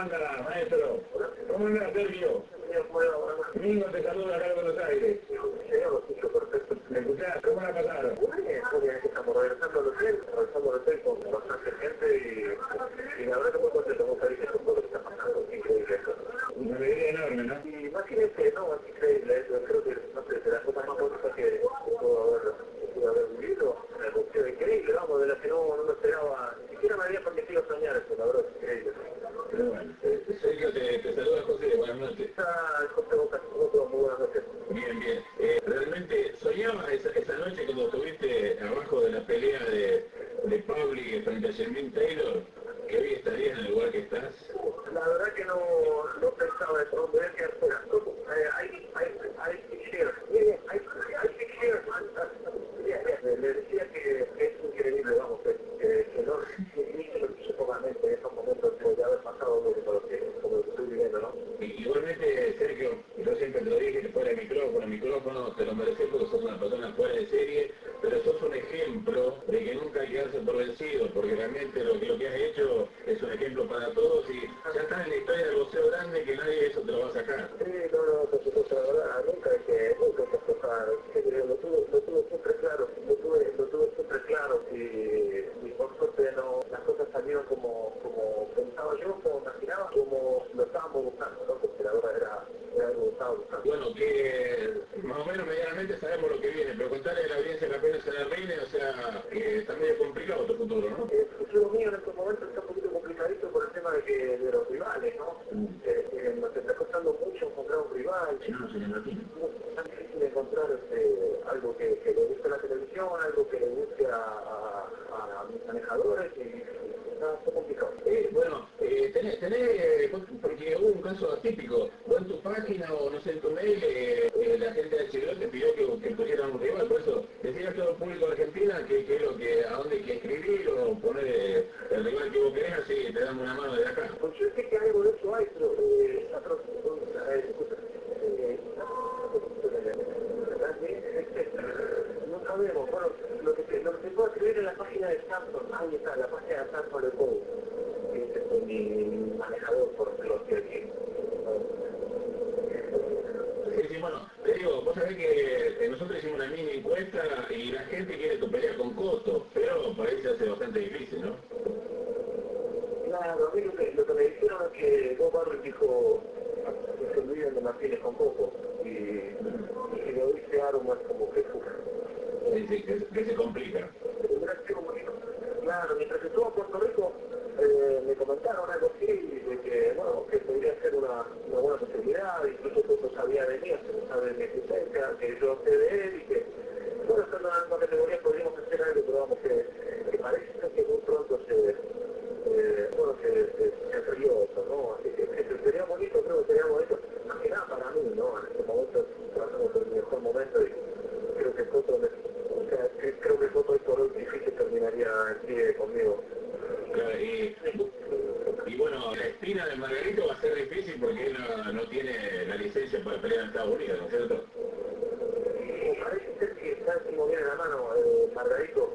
anda, maestro? ¿Cómo anda, Sergio? Mingo te saluda acá de Buenos Aires. ¿Me escuchás? ¿Cómo la pasaron? Estamos regresando al hotel, regresamos al hotel con bastante gente y, y la verdad que muy contento, muy feliz con todo lo que está pasando. Increíble esto. Una alegría enorme, ¿no? Y imagínense, no, es increíble, yo creo que, no sé, de las cosas más bonitas que que puedo haber, que pudo haber vivido, una emoción increíble, vamos, de las que no, no me esperaba, ni siquiera me había permitido soñar esto, la verdad, es increíble. Pero bueno, eh, Sergio te, te saluda José, buenas noches. Ah, José Boca, otro muy buenas noches. Bien, bien. Eh, realmente soñabas esa, esa noche cuando estuviste abajo de la pelea de, de frente a Jermaine Taylor, que hoy estarías en el lugar que estás. La verdad que no, no pensaba eso, no. Eh, hay, hay, hay pictures. Yeah, hay, hay pictures. Le, le decía que es increíble, vamos, que, que, que no, ni se lo en esos momentos de haber pasado lo que, por lo que, como lo que estoy viviendo, ¿no? Y- Igualmente, Sergio, yo siempre te lo dije fuera de micrófono, micrófono, te lo mereces porque sos una persona fuera de serie, pero sos un ejemplo de que nunca hay que darse por vencido, porque realmente lo que, lo que has hecho es un ejemplo para todos y ya estás en la historia del boxeo grande que nadie eso te lo va a sacar. Sí, no, no, por supuesto, la verdad, nunca hay que, nunca hay que aflojar, siempre lo tuve, lo tuve siempre claro, lo tuve, lo tuve siempre claro y, y por suerte no, las cosas salieron como, como pensaba yo, como imaginaba, como lo estábamos buscando, ¿no? Porque la verdad era, era algo que estaba buscando. Bueno, que más o menos medianamente sabemos lo que viene, pero contarle a la audiencia que apenas se la reine, o sea, que está medio complicado ¿no? El futuro mío en estos momentos está un poquito complicadito por el tema de, que, de los rivales, ¿no? Eh, nos está costando mucho encontrar un rival, no, señor Martín. es tan difícil encontrar algo que, que le guste a la televisión, algo que le guste a, mis manejadores y, está, complicado. Bueno, eh, tenés, tenés, eh, porque hubo un caso atípico, o en tu página o no sé, en tu mail, eh, la gente de HBO te pidió que, que pusieran un rival, por eso decía a todo el público de Argentina que, que es lo que, a dónde hay que escribir o poner eh, el rival que vos querés, así te damos una mano de acá. Pues yo sé que algo de eso hay, pero eh, atroz, eh, disculpa, eh, bueno, lo que, se- lo que se puede escribir en la página de Samsung, ahí está, la página de Samsung de Code, que es este, mi manejador por los que. Sí, sí, bueno, te digo, vos sabés que nosotros hicimos una mini encuesta y la gente quiere tu pelea con Coto, pero parece hace bastante difícil, ¿no? Claro, a mí lo que, lo que me dijeron es que Bob Barry dijo que se olviden de Martínez con Coco y, y que lo dice es como que uf, Que, que se complica. que que- Claro, mientras estuvo en Puerto Rico eh, me comentaron algo así de que, bueno, que podría ser una, una buena posibilidad, incluso Coco sabía de mí, sabe de mi existencia, que yo sé de él y que, bueno, estando en la misma categoría podríamos hacer algo, pero vamos, que, que parece que muy pronto se, eh, bueno, se, se, se enfrió eso, ¿no? Así que, que sería bonito, creo que sería bonito, más que nada para mí, ¿no? En este momento pasamos por mi mejor momento y creo que Coto, me- o sea, que- creo que Coto hoy por hoy difícil conmigo. Y, y bueno, la espina de Margarito va a ser difícil porque él no, no tiene la licencia para pelear en Estados Unidos, ¿no es cierto? Parece ser que está encima bien en la mano, eh, Margarito,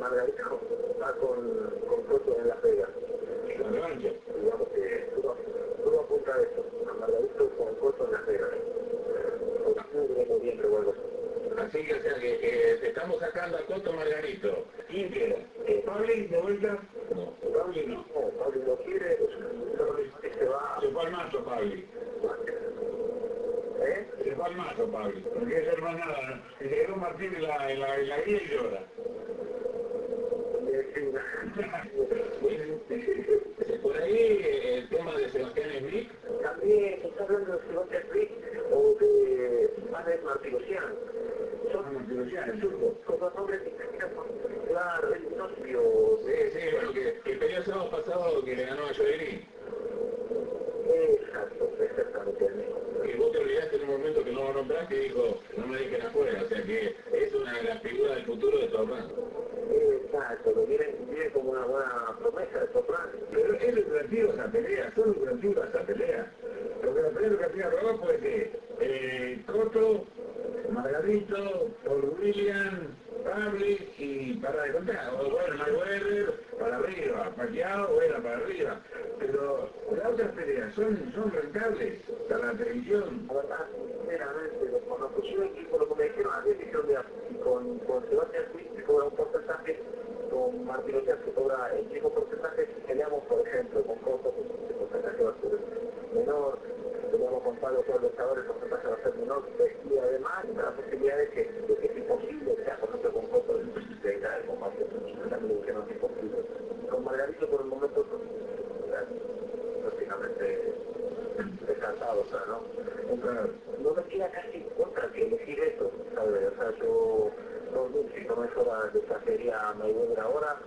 Margarito está con, con Coto en Las Vegas. La revancha. digamos que todo, todo apunta a eso, a Margarito con Coto en o algo así. Que, o sea, que, que te estamos sacando a Coto Margarito. ¿Quién vuelta? No. Pablo no, Pablo no quiere, que se va, Se fue al mazo, Pabli. ¿eh? Se fue al mazo, Pabli. No quiere ser más nada. Se quedó Martín en la, en la, en la guía y llora. Por ahí el tema de Sebastián Smith, También se está hablando de Sebastián Frick o de Manuel Martirosian. Son el zurdo. son dos nombres que claro, el socio Sí, sí, bueno, que, que peleó el sábado pasado que le ganó a Joe Green. Exacto, exactamente el mismo. Que vos te olvidaste en un momento que no lo nombraste y dijo, no me dejen afuera. O sea que es una de las figuras del futuro de Top Rank. Exacto, lo viene, viene como una buena promesa de Sopran. Pero es lucrativo esa pelea, esa pelea. Lo que la pelea lucrativa robó fue que eh, Coto, Margarito, Paul William, intocables y para de contar. O bueno, Mayweather para arriba, Pacquiao, bueno, para arriba. Pero las otras peleas son, son rentables para la televisión. La verdad, sinceramente, cuando puse un equipo, lo que me dijeron a mí, me dijeron, mira, con, con Sebastián Luis se cobra un porcentaje, con Martín Ochoa se cobra el mismo porcentaje, si peleamos, por ejemplo, con Coto, pues, el porcentaje va a ser menor, si peleamos con Pablo Pablo Chávez, el porcentaje va a ser menor, y además la posibilidad de que, de que es imposible, o sea, por ejemplo, con Coto, de ir al combate, también lo dijeron es imposible. Con Margarito, por el momento, prácticamente descartado, o sea, ¿no? Entonces, no me queda casi contra que elegir eso, ¿sabes? O sea, yo, no, si no me fuera de esta sería Mayweather ahora,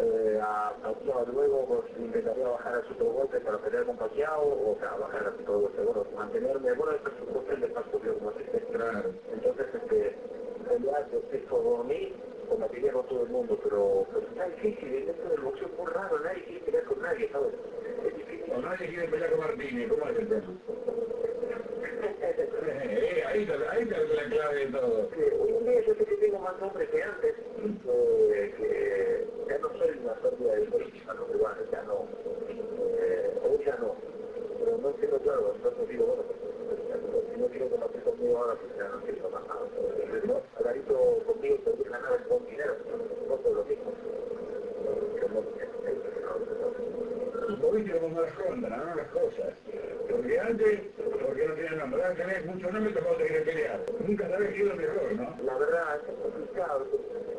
eh, a Pacquiao luego pues, intentaría bajar a Super Golpe para pelear con Pacquiao, o sea, bajar a Super Golpe, bueno, mantenerme, bueno, el presupuesto es de paso, como se dice. Claro. Entonces, este, en realidad, es por mí, combatiría con todo el mundo, pero, pero está difícil, dentro del boxeo es muy raro, nadie quiere pelear con nadie, ¿sabes? Es difícil. O nadie quiere pelear con Martínez, ¿cómo es el tema? Eh, ahí, está, ahí está la clave de todo. Eh, Hoy en día yo sé que tengo más nombre que antes, eh, que ya no soy una pérdida de política, no, pero bueno, ya no, eh, hoy ya no, pero no entiendo claro, entonces digo, bueno, pues, si no quiero combatir conmigo ahora, pues ya no quiero más nada. ¿no? Alvarito conmigo tendría ganar el buen dinero, no por lo mismo. Poquito como más ronda, ¿no? Las cosas. Porque antes, porque no tenían nombre, tenés muchos nombres que vos te querés pelear. Nunca sabés quién es lo mejor, ¿no? La verdad, complicado.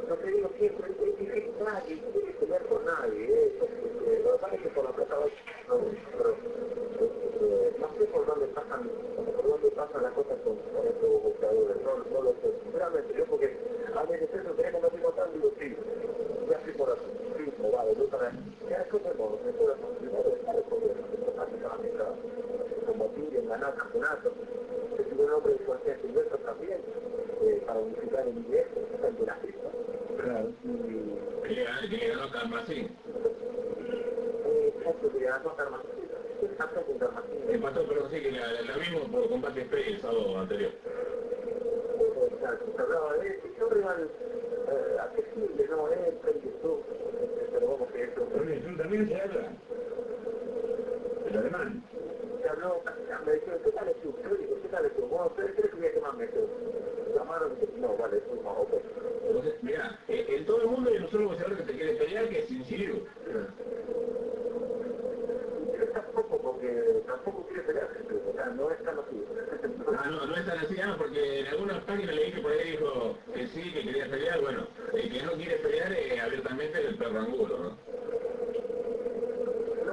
No te digo siempre, es difícil, nadie quiere pelear con nadie. ¿eh? Lo que pasa es que por la plata va eh, no sé por dónde pasan, por dónde pasan las cosas con, estos boxeadores. No, no lo sé, sinceramente, yo porque a veces eso tenés que combatir con tal, digo, sí, ya estoy por así, sí, me vale, yo para ya es otro modo, me puedo hacer primero, estar para mí, combatir y ganar campeonatos. Yo soy un hombre de Sebastián Silvestre también, eh, para unificar el inglés, tanto la pista. Claro. Y Que le ganó- que le ganó Carmacín. eh, exacto, que ganó Carmacín. Es campeón con El. Exacto, se hablaba de un rival eh, accesible, ¿no? Es pero vamos que también se habla. El alemán. Se habló, me dijeron, ¿qué tal es tu? Yo digo, ¿qué tal es tu? Bueno, ¿ustedes creen que voy a meses? Llamaron y dije, no, vale, es más ok. Entonces, mira, eh, en todo el mundo hay un solo boxeador que te quiere pelear que es Sincero. Pero tampoco, porque tampoco quiere pelear, o sea, no es tan así. Ah, no, no es tan así, ah, porque en algunas páginas leí que por ahí dijo que sí, que quería pelear. Bueno, el que no quiere pelear eh, abiertamente es el perro angulo, ¿no?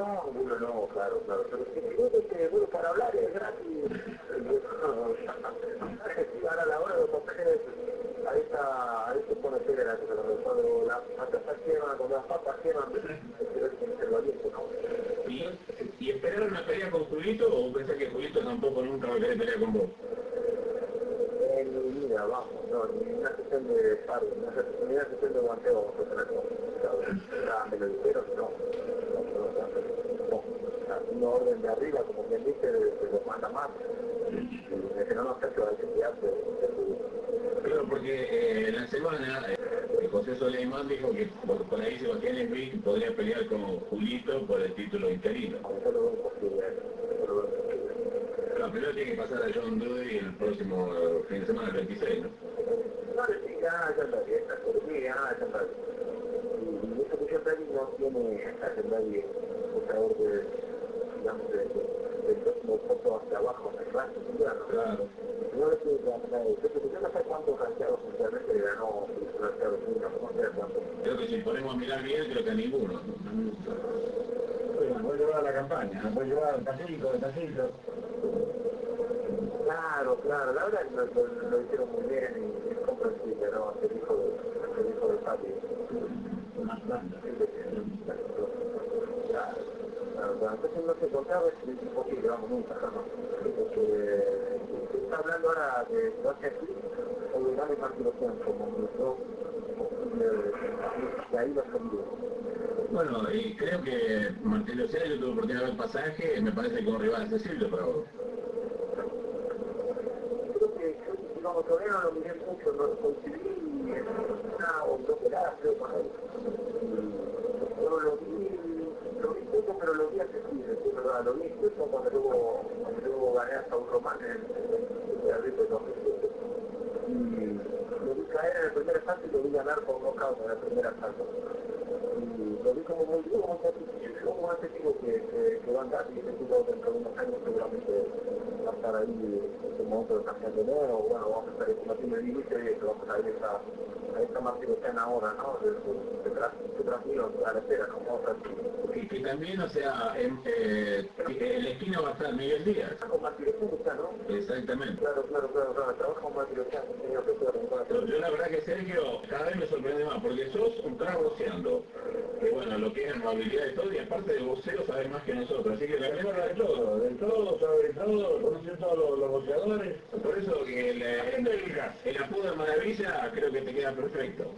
No, bueno, no, claro, claro. Pero si este, bueno, para hablar es gratis. Ahora a la hora de está, ahí se pone seria la cosa. Cuando las patatas queman, cuando las papas queman, pero es que se lo aliento, ¿no? ¿Y, ¿Y esperaron una pelea con Julito o pensás que Julito tampoco nunca va a querer pelear con vos? En mi vida, vamos, no, ni una sesión de paro, ni una sesión, de guanteo vamos a tener con me lo dijeron, no, no, no, no, o sea, una orden de arriba, como quien dice, de los manda más, que no nos a desviarse de su Claro, porque eh, la semana eh, José Soleimán dijo que por, por ahí Sebastián Smith podría pelear con Julito por el título interino. Imposible, yo lo veo imposible. Pero primero tiene que pasar a John Dewey el próximo fin de semana, el 26, ¿no? No, sí, ya, ya andaría, esta sí, ya, ya andaría. Y eso que yo no tiene a un sabor de, del poco hacia abajo, ¿no? Claro. No le ganar, yo creo que yo no sé cuántos rankeados mundialmente le ganó el rankeado junior, no sé cuántos. Creo que si ponemos a mirar bien, creo que a ninguno. Bueno, voy a llevar a la campaña, voy a llevar al pasito, al pasito. Claro, claro, la verdad lo, lo, lo hicieron muy bien y es comprensible, ¿no? El hijo de, el hijo de Pati. Más banda. Claro, claro, claro. Entonces no se contaba, es imposible, vamos, nunca, jamás. Porque se está hablando ahora de Sebastián Clip o de Dani Martirosian como ministro de ahí lo salió. Bueno, y creo que Martín Lucena, yo tuve oportunidad de ver el pasaje, me parece que es un rival accesible para vos. Creo que, digamos, todavía no lo miré mucho, no coincidí una o dos heladas, creo, por ahí. Yo lo vi, lo vi poco, pero lo vi accesible, sí, verdad, lo vi incluso cuando luego, cuando luego gané hasta un román en el Río de 2007. Y lo vi caer en el primer asalto y lo vi ganar por nocaut en el primer asalto. Y lo vi como muy duro, como que, que, que va a andar y ese tipo dentro de unos años seguramente va a estar ahí ese momento de campeón de nuevo, bueno, vamos a estar en una tiene límite y vamos a ir a esta martirocena ahora, ¿no? Detrás, detrás mío, a la espera, ¿no? Vamos a y que también, o sea, en, eh, el esquina va a estar Miguel Díaz. Exactamente. Claro, claro, claro, claro, trabajo martirocena, señor yo, yo la verdad que Sergio, cada vez me sorprende más, porque sos un trago que bueno, lo que es movilidad y todo, y aparte de voceo sabes más que nosotros, así que la verdad de todo, de todo, sobre todo, conoce todos los, los boceadores, por eso que el, el, el apodo de Maravilla creo que te queda perfecto.